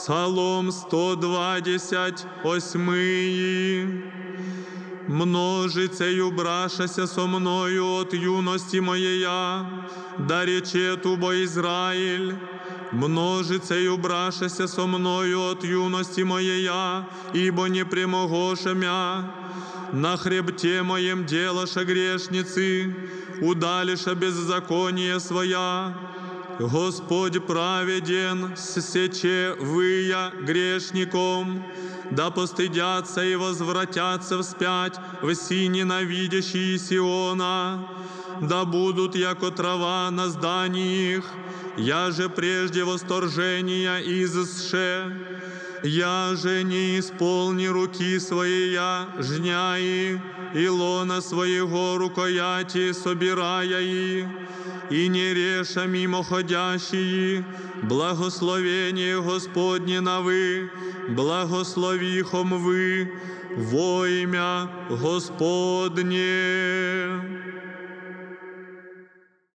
Псалом 128. Множицею брашася со мною от юності моєя, да рече тубо Ізраїль. Множицею брашася со мною от юности моєя, ибо не примогоша мя. На хребте моем делаша грешницы, удалиша беззаконие своя. Господь праведен, сече выя грешником, да постыдятся и возвратятся вспять все ненавидящие Сиона, да будут, яко трава на зданиях, я же прежде восторжения изше, я же не исполни руки своей я жняи, и лона своего рукояти собирая и, и не реша мимоходящие, благословение Господне на вы, благословихом вы во имя Господне.